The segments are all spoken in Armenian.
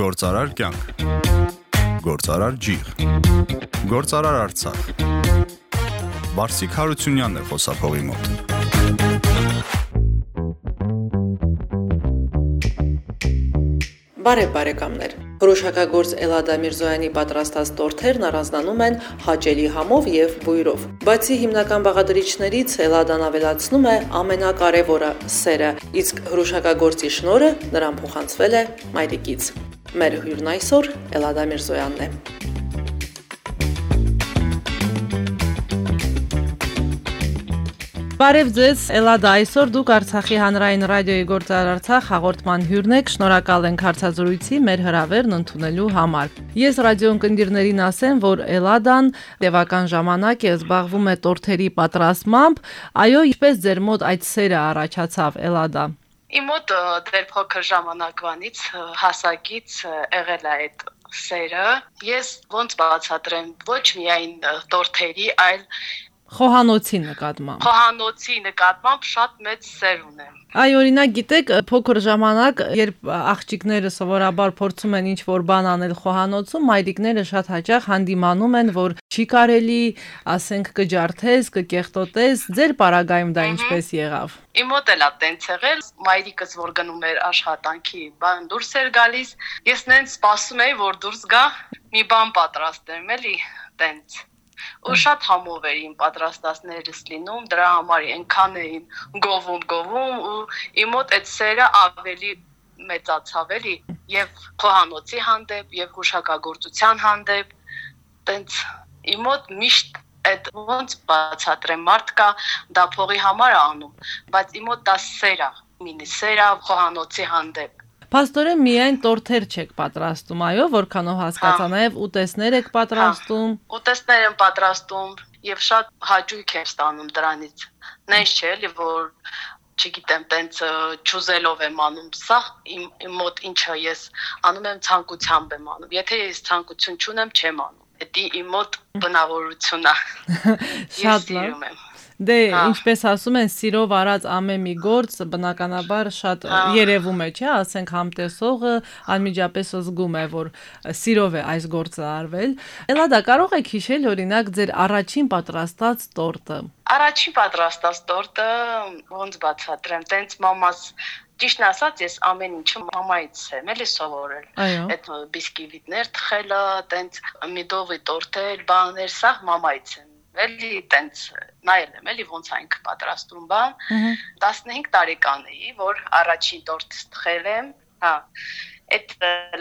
Գործարար կյանք։ Գործարար ջիղ։ Գործարար Արցախ։ Վարսիկ Հարությունյանն է խոսափողի մոտ։ Բարև բարեկամներ։ Հրոշակագործ Էլադա Միրզոյանի պատրաստած տորթերն առանձնանում են հաճելի համով եւ բույրով։ Բացի հիմնական բաղադրիչներից Էլադան ավելացնում է ամենակարևորը՝ սերը, իսկ հրոշակագործի շնորը նրան փոխանցվել է մայրիկից։ Մեր հյուրն այսօր Էլադա Միրզոյանն է։ Բարև ձեզ, Էլադա, այսօր դուք Արցախի հանրային ռադիոյի գործար Արցախ հաղորդման հյուրն եք։ Շնորհակալ ենք հարցազրույցի մեր հրավերն ընդունելու համար։ Ես ռադիոն կնդիրներին ասեմ, որ Էլադան տևական ժամանակ է զբաղվում է տորթերի պատրաստմամբ։ Այո, ինչպես ձեր մոտ այդ սերը առաջացավ, Էլադա։ Իմ մոտ դեր փոքր ժամանակվանից հասակից եղել է այդ սերը։ Ես ոնց բացատրեմ, ոչ միայն տորթերի, այլ Խոհանոցի նկատմամբ։ Խոհանոցի նկատմամբ շատ մեծ սեր ունեմ։ Այ օրինակ գիտեք, փոքր ժամանակ, երբ աղջիկները սովորաբար փորձում են ինչ-որ բան անել խոհանոցում, մայրիկները շատ հաճախ հանդիմանում են, որ չի կարելի, ասենք կջարդես, կկեղտոտես, ձեր պարագայում դա ինչպես եղավ։ Իմ մոտ էլ է տենց եղել, մայրիկս որ գնում էր աշխատանքի, բան դուրս էր գալիս, ես նենց սպասում էի, որ դուրս գա, մի բան պատրաստեմ, էլի, տենց ու շատ համով էր իմ պատրաստածներս լինում, դրա համար այնքան էին գովում, գովում ու իմ մոտ այդ սերը ավելի մեծացավ էլի եւ խոհանոցի հանդեպ եւ հուշակագործության հանդեպ տենց իմ մոտ միշտ այդ ոնց բացատրեմ մարդ կա դա փողի համար է անում բայց իմ մոտ դա սեր է մինի սեր է խոհանոցի հանդեպ Փաստորեն միայն տորթեր չեք պատրաստում, այո, որքանով հասկացա, նաև ուտեսներ եք պատրաստում։ Ուտեսներ եմ պատրաստում եւ շատ հաճույք եմ ստանում դրանից։ Նենց չէ, էլի որ չգիտեմ, տենց ճուզելով եմ անում, սա իմ, իմ մոտ ինչա ես անում եմ ցանկությամբ եմ անում։ Եթե ես ցանկություն չունեմ, չեմ անում։ Դա իմ մոտ բնավորությունն է։ Շատ լավ։ Դե ինչպես ասում են, սիրով արած ամեն մի գործ բնականաբար շատ երևում է, չէ՞, ասենք համտեսողը անմիջապես զգում է, որ սիրով է այս գործը արվել։ Էլադա, կարող եք հիշել օրինակ ձեր առաջին պատրաստած տորտը։ Առաջին պատրաստած տորտը ոնց բացատրեմ, տենց մամաս Ճիշտն ասած, ես ամեն ինչը մամայից եմ էլի սովորել։ Այդ բիսկվիտներ թխելը, տենց միդովի տորտեր, բաներ, սա մամայից եմ էլի տենց նայել եմ, էլի ոնց այնք պատրաստում բան։ 15 տարեկան էի, որ առաջին տորտ թխել եմ, հա։ Այդ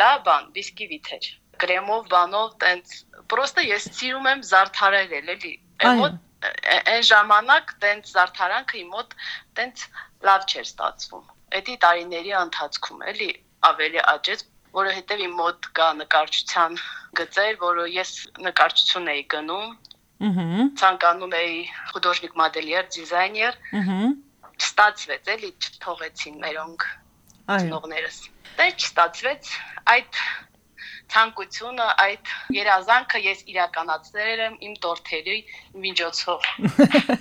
լա բան, բիսկվիթ էր։ Կրեմով, բանով, տենց պրոստը ես սիրում եմ զարդարել էլի։ Այն այն ժամանակ տենց զարդարանքը իմ մոտ տենց լավ չէր ստացվում։ Էդի տարիների ընթացքում էլի ավելի աճեց որովհետև իմ մոտ կա նկարչության գծեր, որը ես նկարչություն էի գնում, Ահա։ Ցանկանում էի художник մոդելյեր, դիզայներ։ Ահա։ Ստացվեց, էլի չթողեցին մերոնք ծնողներս։ Դե չստացվեց այդ ցանկությունը, այդ երազանքը ես իրականացրել եմ իմ տորթերի միջոցով։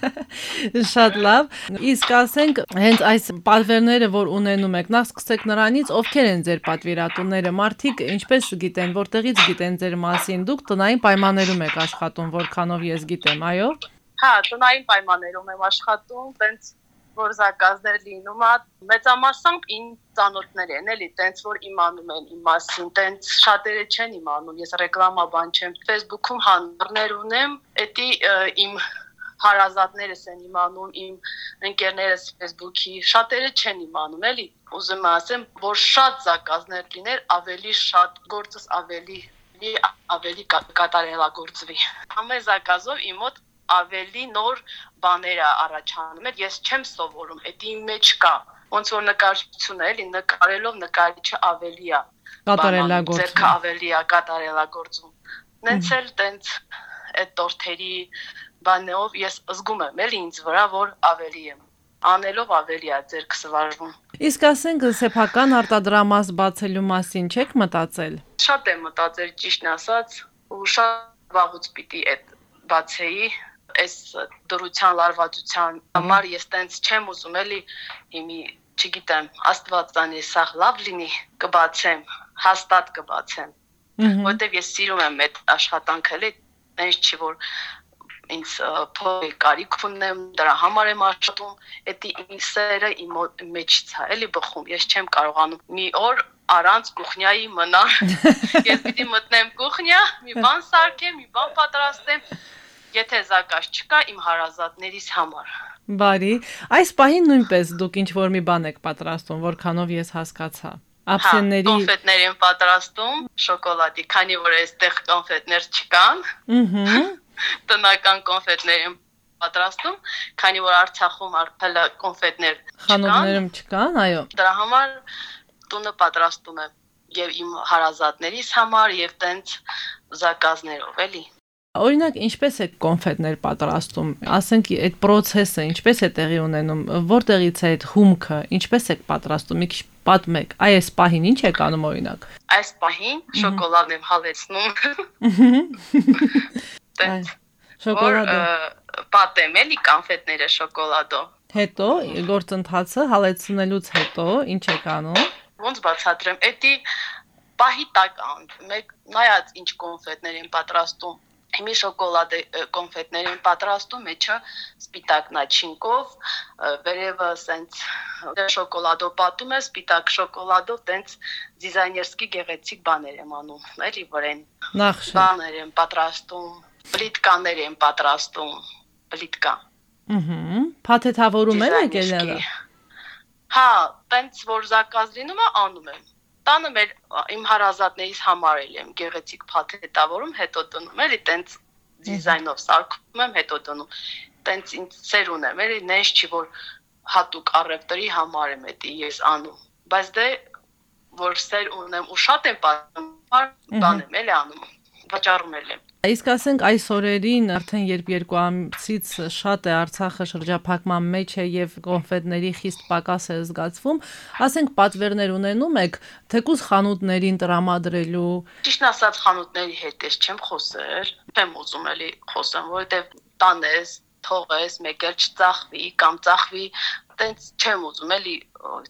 Շատ լավ։ Իսկ ասենք, հենց այս պատվերները, որ ունենում եք, նախ սկսեք նրանից, ովքեր են ձեր պատվիրատուները, մարդիկ ինչպես գիտեն, որտեղից գիտեն ձեր մասին։ Դուք տնային պայմաններում եք աշխատում, որքանով ես գիտեմ, այո։ Հա, տնային պայմաններում եմ աշխատում, տենց որ զակազներ լինում է մեծամասամբ ին ծանոթներ են էլի տենց որ իմանում են իմ մասին տենց շատերը չեն իմանում ես ռեկլամա բան չեմ Facebook-ում հանրներ ունեմ էդի իմ հարազատներս են իմանում, իմ ընկերներս Facebook-ի, շատերը չեն իմանում, էլի։ Ուզում ասեմ, որ շատ զակազներ լիներ, ավելի շատ գործս ավելի ավելի կատարելագործվի։ Ամեն զակազով իմ մոտ ավելի նոր բաներ է առաջանում։ Ես չեմ սովորում, դա իմ մեջ կա։ Ոնց որ նկարչությունը էլի նկարելով նկարիչը ավելի է կատարելագործում։ Ձերքը ավելի է կատարելագործում։ Նենց էլ տենց այդ տորթերի բանով ես զգում եմ էլի ինձ վրա, որ ավելի եմ անելով ավելի է ձերք սվարվում։ Իսկ ասենք սեփական արտադրամաս բացելու մասին չեք մտածել։ Շատ եմ մտածել ճիշտն ասած, ու շատ վաղուց պիտի այդ բացեի, այս դրության լարվածության համար ես տենց չեմ ուզում էլի հիմի չգիտեմ աստված տանի սա լավ լինի կբացեմ հաստատ կբացեմ։ Որտեվ ես սիրում եմ այդ աշխատանքը, էլի, այնց չի որ ինձ փոյ կարիք ունեմ, դրա համար եմ աշխատում, դա իմ սերը իմ մեջից է, էլի բխում։ Ես չեմ կարողանում մի օր առանց կուխնյայի մնալ։ Ես պիտի մտնեմ կուխնյա, մի բան սարքեմ, մի բան պատրաստեմ, եթե զակաշ չկա իմ հարազատներիս համար։ Բարի, այս պահին նույնպես դուք ինչ որ մի բան եք պատրաստում, որքանով ես հասկացա։ Ափսենների կոնֆետներ եմ պատրաստում, շոկոլադի, քանի որ այստեղ կոնֆետներ չկան։ Ահա տնական կոնֆետներ եմ պատրաստում, քանի որ Արցախում արդեն կոնֆետներ չկան։ Խանութներում չկան, այո։ Դրա համար տունը պատրաստում եմ եւ իմ հարազատներիս համար եւ տենց զակազներով, էլի։ Օրինակ, ինչպես է կոնֆետներ պատրաստում։ Ասենք, այդ process-ը ինչպես է տեղի ունենում, որտեղից է այդ հումքը, ինչպես է պատրաստում։ Մի քիչ պատմեք։ Այս պահին ինչ եք անում օրինակ։ Այս պահին շոկոլադն եմ հալեցնում։ տենց շոկոլադո պատեմ էլի կոնֆետները շոկոլադո հետո գործընթացը հալեցնելուց հետո ինչ եք անում ոնց բացատրեմ էդի պահի տակ մեկ նայած ինչ կոնֆետներ են պատրաստում Հիմի շոկոլադե կոնֆետներ են պատրաստում, մեջը սպիտակ նաչինկով, վերևը սենց շոկոլադով պատում է, սպիտակ շոկոլադով տենց դիզայներսկի գեղեցիկ բաներ եմ անում, էլի վրեն։ Նախ բաներ եմ պատրաստում, պլիտկաներ են պատրաստում, պլիտկա։ Ահա, փաթեթավորում եկել դա։ Հա, տենց որ զակազ լինում է, անում եմ։ Տանը մեր իմ հարազատներից համար էլ եմ գեղեցիկ փաթեթավորում, հետո դնում էլի տենց դիզայնով սարքում եմ, հետո դնում։ Տենց ինձ ծեր ունեմ, էլի նենց չի որ հատուկ առևտրի համար եմ էդի ես անում։ Բայց դե որ սեր ունեմ ու շատ եմ բան եմ էլի անում վաճառում եմ։ Իսկ ասենք այս օրերին արդեն երբ երկու ամսից շատ է Արցախը շրջափակման մեջ է եւ կոնֆետների խիստ պակաս է զգացվում, ասենք պատվերներ ունենում եք թեկուզ խանութներին տրամադրելու։ Ճիշտ ասած խանութների հետ ես չեմ խոսել, չեմ ուզում էլի խոսեմ, որովհետեւ տանես թողես, մեկ էլ չծախվի կամ ծախվի, տենց չեմ ուզում էլի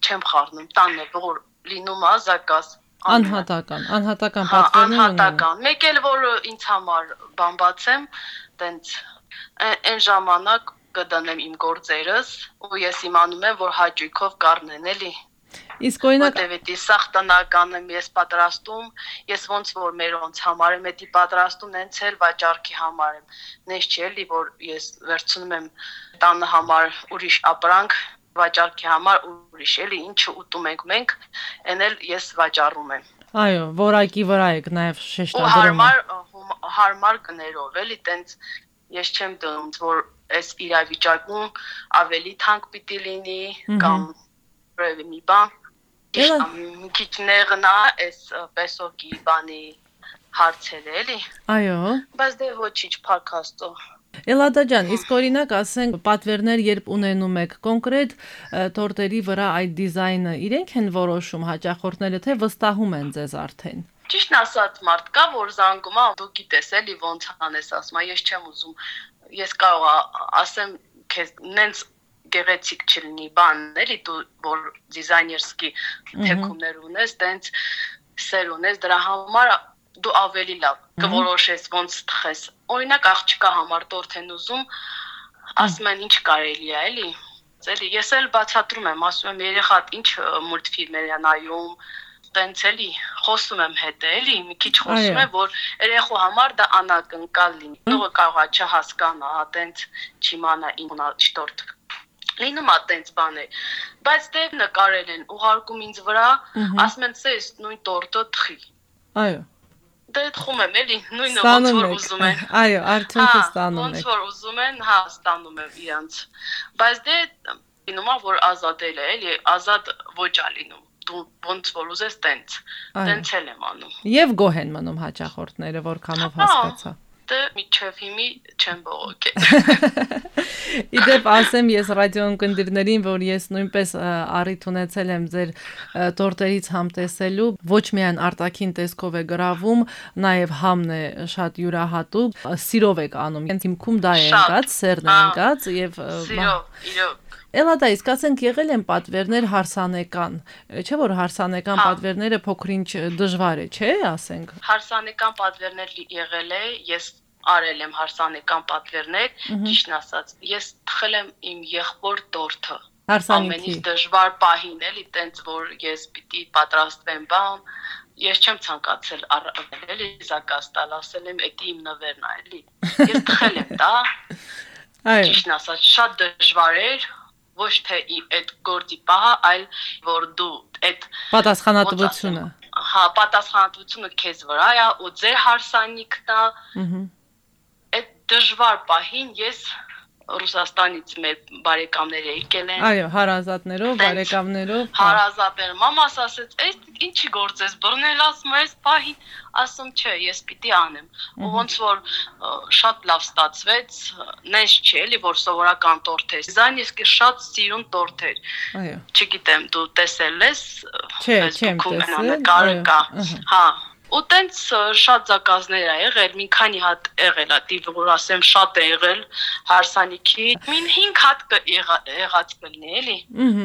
չեմ խառնում, տանն է որ լինում է զակաս Անհատական, անհատական հա, պատվերներ ունեն։ Անհատական։ Մեկ էլ որ ինձ համար բան բացեմ, տենց այն ժամանակ կդնեմ իմ գործերս ու ես իմանում եմ, որ հաճույքով կառնեն էլի։ Իսկ օրինակ դեպի սախ տնական եմ ես պատրաստում, ես ոնց որ մեր ոնց համար եմ էդի պատրաստում, նենց էլ վաճառքի համար եմ։ Նես չի էլի որ ես վերցնում եմ տանը համար ուրիշ ապրանք, վաճառքի համար ուրիշ էլի ինչը ուտում ենք մենք, այն էլ ես վաճառում եմ։ Այո, որակի վրա եք նաև շեշտադրում։ Հարմար հարմար գներով էլի տենց ես չեմ դնում որ այս իրավիճակում ավելի թանկ պիտի լինի կամ որևէ մի բան մի քիչ նեղնա այս պեսոկի բանի հարցերը էլի։ Այո։ Բայց դե ոչինչ փակաստո Էլադա ջան, իսկ օրինակ ասենք պատվերներ երբ ունենում եք կոնկրետ տորտերի վրա այդ դիզայնը իրենք են որոշում հաճախորդները թե վստահում են ձեզ արդեն։ Ճիշտն ասած մարդ կա, որ զանգում է, դու գիտես էլի ոնց անես, ասում է, ես չեմ ուզում։ Ես կարող ասեմ քեզ նենց գեղեցիկ չլինի բան, էլի դու որ դիզայներսկի թեքումներ ունես, տենց սեր ունես, դրա համար դու ավելի լավ կորոշես ոնց թխես։ Օրինակ աղջկա համար տորթ են ուզում, ասում են ինչ կարելի է, էլի։ Էլի ես էլ բացատրում եմ, ասում եմ երեխատ ինչ մուլտֆիլմեր է նայում, տենց էլի խոսում եմ հետ էլի, մի քիչ խոսում եմ, որ երեխու համար դա անակնկալ լինի։ Նույնը կարող է չհասկանա, տենց չիմանա ինչ տորթ լինում է տենց բաներ բայց դե նկարել են ուղարկում ինձ վրա ասում են ցես նույն տորտը թխի այո դե թխում եմ էլի նույնը ոնց որ ուզում են այո արդյունքը ստանում եք ոնց որ ուզում են հա ստանում եմ իրանց բայց դե լինում է որ ազատել է էլի ազատ ոչ ա լինում դու ոնց որ ուզես տենց տենց էլ եմ անում եւ գոհ են մնում հաճախորդները որքանով հասկացա դե միջև հիմի չեմ բողոքել։ Իդեպ ասեմ ես ռադիոն կնդիրներին, որ ես նույնպես առիթ ունեցել եմ ձեր տորտերից համտեսելու, ոչ միայն արտաքին տեսքով է գրավում, նաև համն է շատ յուրահատուկ, սիրով եք անում։ Հենց հիմքում դա է ընկած, սերն է ընկած եւ Սիրով, իրոք Էլադա, իսկ ասենք եղել են պատվերներ հարսանեկան։ Չէ՞ որ հարսանեկան հա։ պատվերները փոքրինչ դժվար է, չէ՞, ասենք։ Հարսանեկան պատվերներ եղել է, ես արել եմ հարսանեկան պատվերներ, ճիշտ ասած, ես թխել եմ իմ եղբոր տորթը։ Ամենից դժվար պահին էլի, տենց որ ես պիտի պատրաստվեմ բան, ես չեմ ցանկացել առնել էլի զակաս տալ, ասել եմ, «Էդի իմ նվերն է էլի»։ Ես թխել եմ դա։ Այո։ Ճիշտ ասած, շատ դժվար էր, ոչ թե այդ գործի պահը, այլ որ դու այդ պատասխանատվությունը հա պատասխանատվությունը քեզ վրա է ու ձեր հարսանիքն է դժվար պահին ես Ռուսաստանից մեր բարեկամներ եկել են։ Այո, հարազատներով, բարեկամներով։ հա։ Հարազատներ։ Մամաս ասեց, «Էս ինչի գործ ես բռնել ասում ես, պահին»։ Ասում չէ, ես պիտի անեմ։ Ու ոնց որ շատ լավ ստացվեց, նես չէ, էլի որ սովորական տորթ է։ Զան ես շատ սիրուն տորթ էր։ Այո։ Չգիտեմ, դու տեսել ես։ Չէ, չեմ տեսել։ Հա, ու տենց շատ զակազներ ա եղել, մի քանի հատ եղել ա, դիվ որ ասեմ շատ է եղել հարսանիքի։ Մին 5 հատ եղած կլինի, էլի,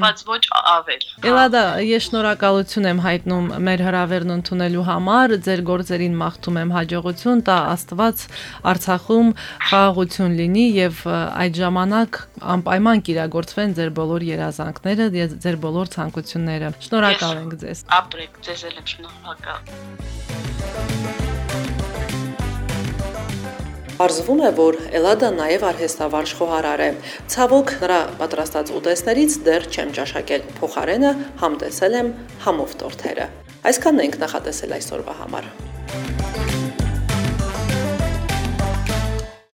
բայց ոչ ավել։ Էլադա, ես շնորհակալություն եմ հայտնում մեր հրավերն ընդունելու համար, ձեր գործերին մաղթում եմ հաջողություն, տա Աստված Արցախում խաղաղություն լինի եւ այդ ժամանակ անպայման կիրագործվեն ձեր բոլոր երազանքները, ձեր բոլոր ցանկությունները։ Շնորհակալ ենք ձեզ։ Ապրեք, ձեզ էլ եմ շնորհակալ։ Պարզվում է, որ Էլադա նաև արհեստավարժ խոհարար է։ Ցավոք, նրա պատրաստած ուտեստներից դեռ չեմ ճաշակել։ Փոխարենը համտեսել եմ համով տորթերը։ Այսքանն ենք նախատեսել այսօրվա համար։